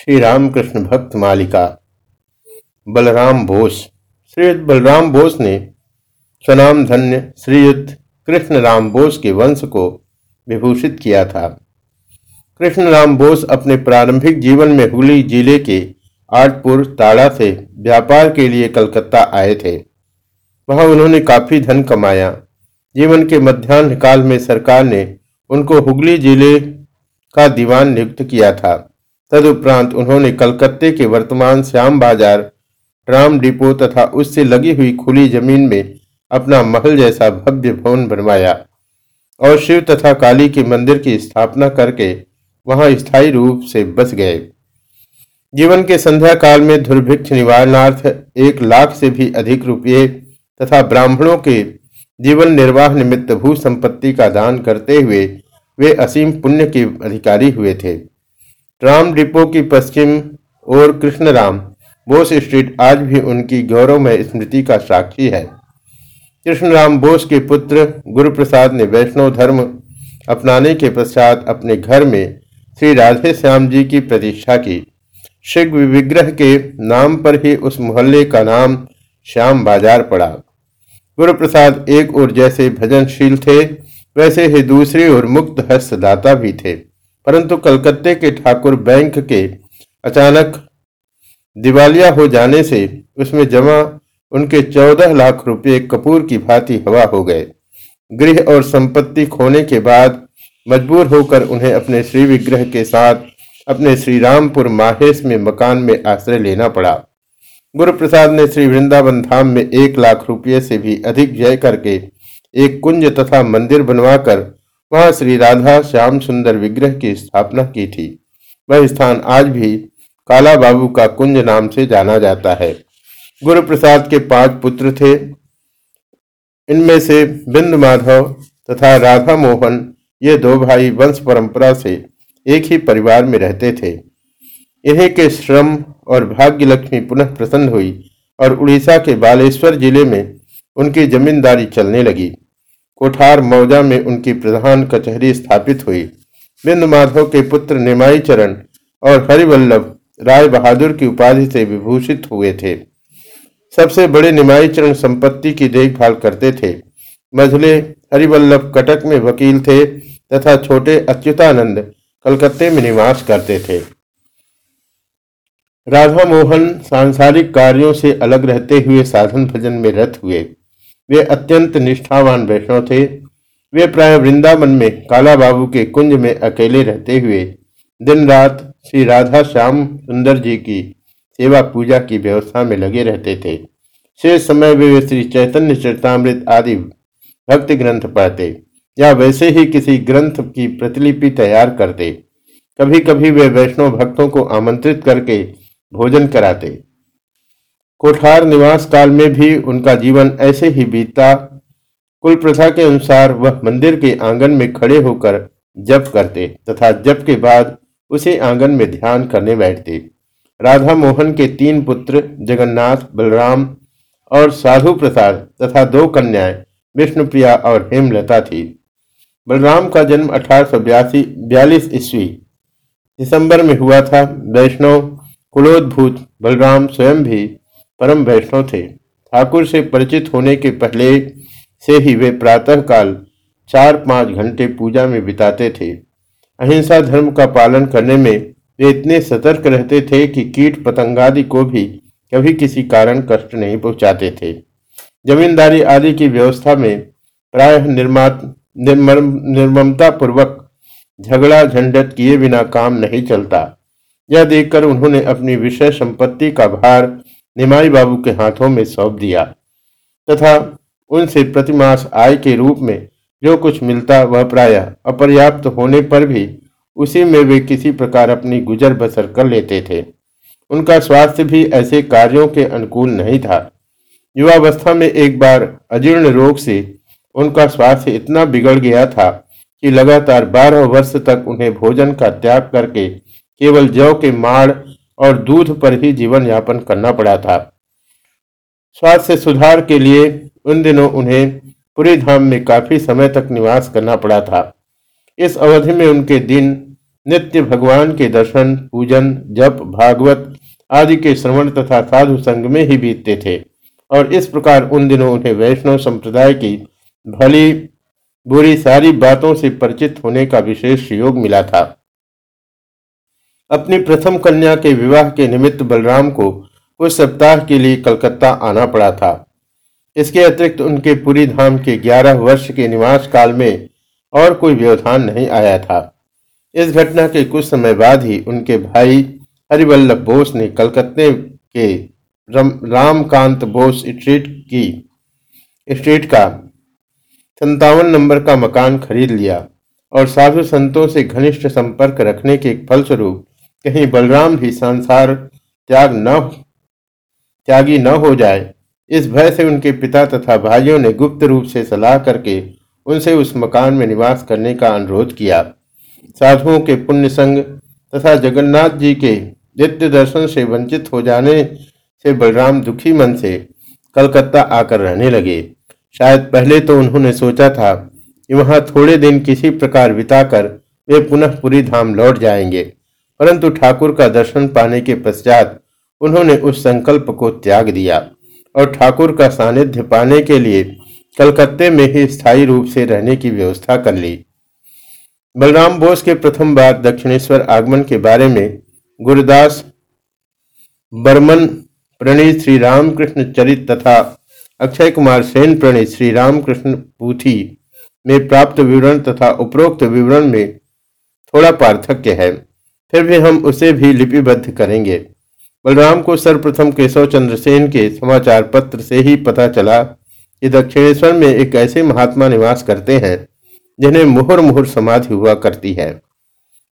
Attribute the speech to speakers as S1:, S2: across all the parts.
S1: श्री रामकृष्ण भक्त मालिका। बलराम बोस। श्रीयुक्त बलराम बोस ने स्वनाम धन्य श्रीयुक्त कृष्ण राम बोस के वंश को विभूषित किया था। कृष्ण राम बोस अपने प्रारंभिक जीवन में हुगली ज़िले के आठपुर ताड़ा से व्यापार के लिए कलकत्ता आए थे। वहाँ उन्होंने काफ़ी धन कमाया। जीवन के मध्यान्ह काल में सरकार ने उनको हुगली ज़िले का दीवान नियुक्त किया था। तदुपरांत उन्होंने कलकत्ते के वर्तमान श्याम बाज़ार, ट्राम डिपो तथा उससे लगी हुई खुली ज़मीन में अपना महल जैसा भव्य भवन बनवाया और शिव तथा काली के मंदिर की स्थापना करके वहाँ स्थायी रूप से बस गए। जीवन के संध्या काल में दुर्भिक्ष निवारणार्थ एक लाख से भी अधिक रुपये तथा ब्राह्मणों के जीवन निर्वाह निमित्त भू संपत्ति का दान करते हुए वे असीम पुण्य के अधिकारी हुए थे। ट्राम डिपो की पश्चिम और कृष्णराम, बोस स्ट्रीट आज भी उनकी गौरवमय स्मृति का साक्षी है। कृष्णराम बोस के पुत्र गुरु प्रसाद ने वैष्णव धर्म अपनाने के पश्चात अपने घर में श्री राधे श्याम जी की प्रतिष्ठा की। शिव विग्रह के नाम पर ही उस मोहल्ले का नाम श्याम बाज़ार पड़ा। गुरु प्रसाद एक और जैसे भजनशील थे, वैसे ही दूसरी ओर मुक्त हस्तदाता भी थे। परंतु कलकत्ते के ठाकुर बैंक के अचानक दिवालिया हो जाने से उसमें जमा उनके चौदह लाख रुपए कपूर की भांति हवा हो गए। गृह और संपत्ति खोने के बाद मजबूर होकर उन्हें अपने श्री विग्रह के साथ अपने श्री रामपुर माहेश में मकान में आश्रय लेना पड़ा। गुरु प्रसाद ने श्री वृंदावन धाम में एक लाख रुपये से भी अधिक व्यय करके एक कुंज तथा मंदिर बनवाकर वहाँ श्री राधा श्याम सुंदर विग्रह की स्थापना की थी। वह स्थान आज भी काला बाबू का कुंज नाम से जाना जाता है। गुरु प्रसाद के पाँच पुत्र थे। इनमें से बिंद माधव तथा राधा मोहन ये दो भाई वंश परंपरा से एक ही परिवार में रहते थे। इन्हीं के श्रम और भाग्य लक्ष्मी पुनः प्रसन्न हुई और उड़ीसा के बालेश्वर ज़िले में उनकी जमींदारी चलने लगी। कोठार मौजा में उनकी प्रधान कचहरी स्थापित हुई। बिंद माधव के पुत्र निमाई चरण और हरिवल्लभ राय बहादुर की उपाधि से विभूषित हुए थे। सबसे बड़े निमाई चरण संपत्ति की देखभाल करते थे। मझले, हरिवल्लभ कटक में वकील थे तथा छोटे अच्युतानंद कलकत्ते में निवास करते थे। राधा मोहन सांसारिक कार्यों से अलग रहते हुए साधन भजन में रत हुए। वे अत्यंत निष्ठावान वैष्णव थे। वे प्राय वृंदावन में काला बाबू के कुंज में अकेले रहते हुए दिन रात श्री राधा श्याम सुंदर जी की सेवा पूजा की व्यवस्था में लगे रहते थे। शेष समय वे श्री चैतन्य चरितमृत आदि भक्ति ग्रंथ पढ़ते या वैसे ही किसी ग्रंथ की प्रतिलिपि तैयार करते। कभी कभी वे वैष्णव भक्तों को आमंत्रित करके भोजन कराते। कोठार निवास काल में भी उनका जीवन ऐसे ही बीतता। कुल प्रथा के अनुसार वह मंदिर के आँगन में खड़े होकर जप करते तथा जप के बाद उसे आँगन में ध्यान करने बैठते। राधा मोहन के तीन पुत्र जगन्नाथ, बलराम और साधु प्रसाद तथा दो कन्याएँ, विष्णुप्रिया और हेमलता थी। बलराम का जन्म अठारह सौ बयासी, बयालीस ईस्वी, दिसंबर में हुआ था। वैष्णव, कुलोद्भूत, बलराम स्वयं भी परम वैष्णव थे। ठाकुर से परिचित होने के पहले से ही वे प्रातःकाल चार पाँच घंटे पूजा में बिताते थे। अहिंसा धर्म का पालन करने में वे इतने सतर्क रहते थे कि कीट पतंगादि को भी कभी किसी कारण कष्ट नहीं पहुंचाते थे। जमींदारी आदि की व्यवस्था में प्राय निर्मात निर्ममता पूर्वक झगड़ा झंझट किए बिना काम नहीं चलता। यह देखकर उन्होंने अपनी विषय संपत्ति का भार निमाई बाबू के हाथों में सौंप दिया तथा उनसे प्रतिमास आय के रूप में जो कुछ मिलता वह प्राय अपर्याप्त होने पर भी उसी में वे किसी प्रकार अपनी गुजर बसर कर लेते थे। उनका स्वास्थ्य भी ऐसे कार्यों के अनुकूल नहीं था। युवावस्था में एक बार अजीर्ण रोग से उनका स्वास्थ्य इतना बिगड़ गया था कि लगातार बारह वर्ष तक उन्हें भोजन का त्याग करके केवल जौ के माड़ और दूध पर ही जीवन यापन करना पड़ा था। स्वास्थ्य सुधार के लिए उन दिनों उन्हें पुरी धाम में काफ़ी समय तक निवास करना पड़ा था। इस अवधि में उनके दिन, नित्य भगवान के दर्शन, पूजन, जप, भागवत आदि के श्रवण तथा साधु संग में ही बीतते थे और इस प्रकार उन दिनों उन्हें वैष्णव संप्रदाय की भली, बुरी सारी बातों से परिचित होने का विशेष योग मिला था। अपनी प्रथम कन्या के विवाह के निमित्त बलराम को कुछ सप्ताह के लिए कलकत्ता आना पड़ा था। इसके अतिरिक्त उनके पुरी धाम के ग्यारह वर्ष के निवास काल में और कोई व्यवधान नहीं आया था। इस घटना के कुछ समय बाद ही उनके भाई हरिवल्लभ बोस ने कलकत्ते के रामकांत बोस स्ट्रीट की, स्ट्रीट का संतावन नंबर का मकान खरीद लिया और साधु संतों से घनिष्ठ संपर्क रखने के फलस्वरूप कहीं बलराम भी संसार त्याग न त्यागी न हो जाए। इस भय से उनके पिता तथा भाइयों ने गुप्त रूप से सलाह करके उनसे उस मकान में निवास करने का अनुरोध किया। साधुओं के पुण्य संग तथा जगन्नाथ जी के नित्य दर्शन से वंचित हो जाने से बलराम दुखी मन से कलकत्ता आकर रहने लगे। शायद पहले तो उन्होंने सोचा था कि वहाँ थोड़े दिन किसी प्रकार बिताकर वे पुनः पूरी धाम लौट जाएँगे। परंतु ठाकुर का दर्शन पाने के पश्चात उन्होंने उस संकल्प को त्याग दिया और ठाकुर का सानिध्य पाने के लिए कलकत्ते में ही स्थायी रूप से रहने की व्यवस्था कर ली। बलराम बोस के प्रथम बार दक्षिणेश्वर आगमन के बारे में गुरुदास बर्मन, प्रणीत श्री रामकृष्ण चरित तथा अक्षय कुमार सेन प्रणीत श्री रामकृष्ण पूथी में प्राप्त विवरण तथा उपरोक्त विवरण में थोड़ा पार्थक्य है। फिर भी हम उसे भी लिपिबद्ध करेंगे। बलराम को सर्वप्रथम केशव चंद्र सेन के समाचार पत्र से ही पता चला कि दक्षिणेश्वर में एक ऐसे महात्मा निवास करते हैं, जिन्हें मुहर मुहर समाधि हुआ करती है,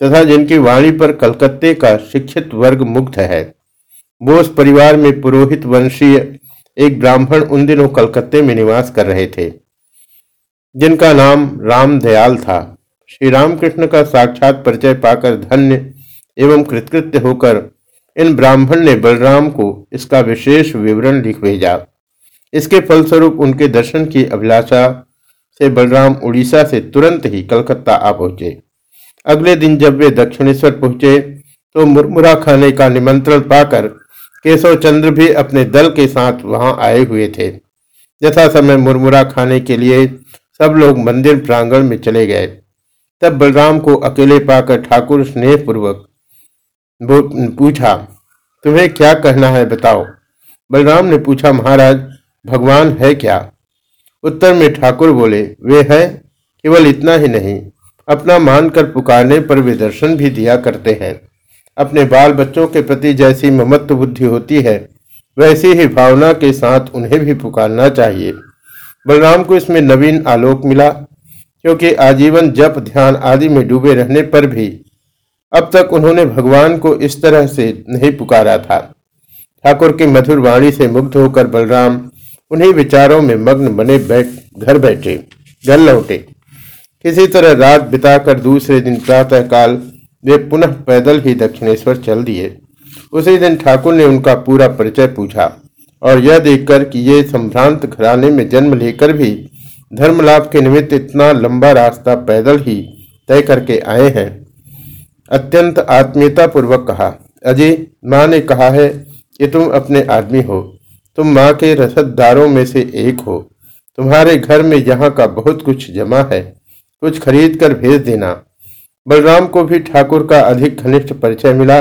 S1: तथा जिनकी वाणी पर कलकत्ते का शिक्षित वर्ग मुक्त है। बोस परिवार में पुरोहित वंशीय एक ब्राह्मण उन दिनों कलकत्ते में निवास कर रहे थे, जिनका नाम राम दयाल था। श्री रामकृष्ण का साक्षात परिचय पाकर धन्य एवं कृतकृत्य होकर इन ब्राह्मण ने बलराम को इसका विशेष विवरण लिख भेजा। इसके फलस्वरूप उनके दर्शन की अभिलाषा से बलराम उड़ीसा से तुरंत ही कलकत्ता आ पहुँचे। अगले दिन जब वे दक्षिणेश्वर पहुँचे तो मुरमुरा खाने का निमंत्रण पाकर केशव चंद्र भी अपने दल के साथ वहाँ आए हुए थे। यथा समय मुरमुरा खाने के लिए सब लोग मंदिर प्रांगण में चले गए। तब बलराम को अकेले पाकर ठाकुर स्नेह पूर्वक पूछा, तुम्हें क्या कहना है बताओ? बलराम ने पूछा, महाराज, भगवान है क्या? उत्तर में ठाकुर बोले, वे है, केवल इतना ही नहीं, अपना मानकर पुकारने पर वे दर्शन भी दिया करते हैं। अपने बाल बच्चों के प्रति जैसी ममत्व बुद्धि होती है, वैसी ही भावना के साथ उन्हें भी पुकारना चाहिए। बलराम को इसमें नवीन आलोक मिला, क्योंकि आजीवन जप, ध्यान आदि में डूबे रहने पर भी अब तक उन्होंने भगवान को इस तरह से नहीं पुकारा था। ठाकुर की मधुर वाणी से मुग्ध होकर बलराम उन्हीं विचारों में मग्न बने बैठ, घर बैठे, घर लौटे। किसी तरह रात बिताकर दूसरे दिन प्रातःकाल वे पुनः पैदल ही दक्षिणेश्वर चल दिए। उसी दिन ठाकुर ने उनका पूरा परिचय पूछा और यह देखकर कि ये संभ्रांत घराने में जन्म लेकर भी धर्म लाभ के निमित्त इतना लंबा रास्ता पैदल ही तय करके आए हैं। अत्यंत आत्मीयता पूर्वक कहा अजय माँ ने कहा है कि तुम अपने आदमी हो। तुम माँ के रसदारों में से एक हो। तुम्हारे घर में यहाँ का बहुत कुछ जमा है। कुछ खरीद कर भेज देना। बलराम को भी ठाकुर का अधिक घनिष्ठ परिचय मिला।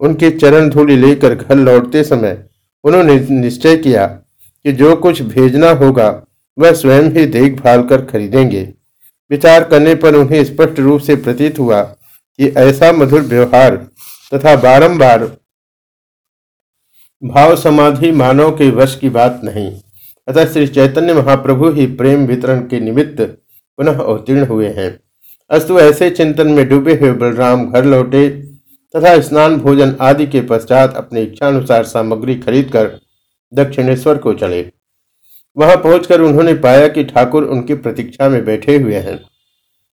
S1: उनके चरण धूलि लेकर घर लौटते समय उन्होंने निश्चय किया कि जो कुछ भेजना होगा, वह स्वयं ही देखभाल कर खरीदेंगे। विचार करने पर उन्हें स्पष्ट रूप से प्रतीत हुआ कि ऐसा मधुर व्यवहार तथा बारंबार भाव समाधि मानव के वश की बात नहीं। अतः श्री चैतन्य महाप्रभु ही प्रेम वितरण के निमित्त पुनः अवतीर्ण हुए हैं। अस्तु ऐसे चिंतन में डूबे हुए बलराम घर लौटे तथा स्नान, भोजन आदि के पश्चात अपनी इच्छानुसार सामग्री खरीदकर दक्षिणेश्वर को चले। वहाँ पहुंचकर उन्होंने पाया कि ठाकुर उनकी प्रतीक्षा में बैठे हुए हैं।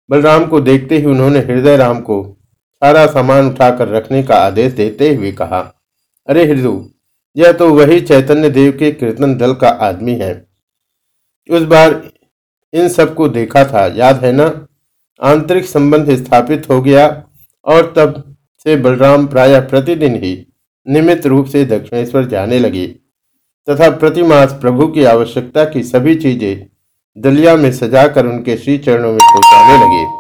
S1: बलराम को देखते ही उन्होंने हृदय राम को सारा सामान उठाकर रखने का आदेश देते हुए कहा, अरे हृदय यह तो वही चैतन्य देव के कीर्तन दल का आदमी है। उस बार इन सबको देखा था, याद है ना? आंतरिक संबंध स्थापित हो गया और तब से बलराम प्रायः प्रतिदिन ही नियमित रूप से दक्षिणेश्वर जाने लगे तथा प्रतिमास प्रभु की आवश्यकता की सभी चीज़ें दलिया में सजाकर उनके श्री चरणों में पहुँचाने लगे।